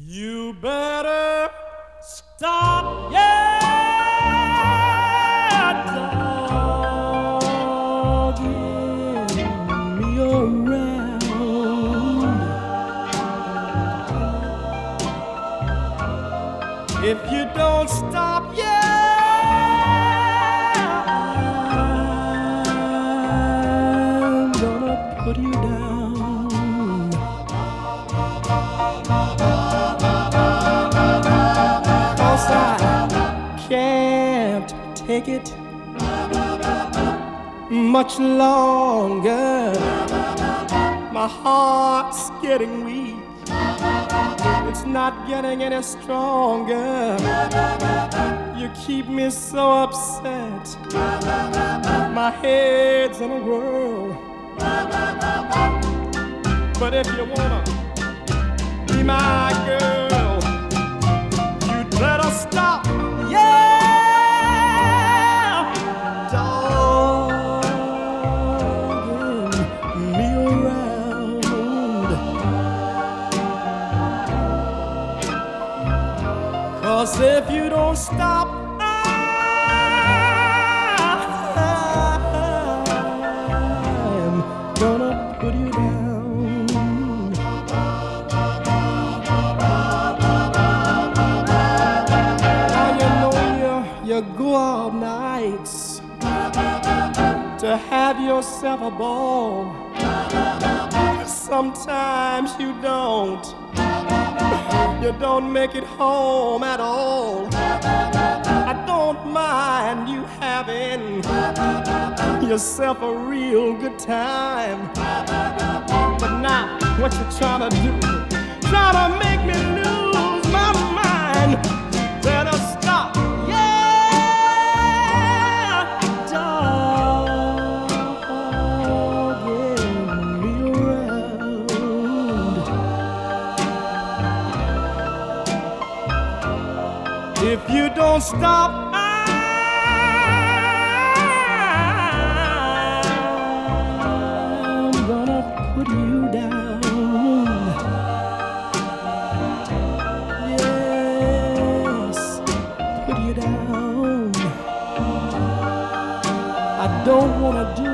You better stop, yeah, dogging me around. If you don't stop, yeah, take it much longer. My heart's getting weak. It's not getting any stronger. You keep me so upset. My head's in a whirl. But if you wanna be my Cause if you don't stop, I'm gonna put you down. You know you, you go out nights to have yourself a ball. Sometimes you don't. You don't make it home at all. I don't mind you having yourself a real good time. But now, what you trying to do? Trying to make me If you don't stop, I'm gonna put you down. Yes, put you down. I don't wanna do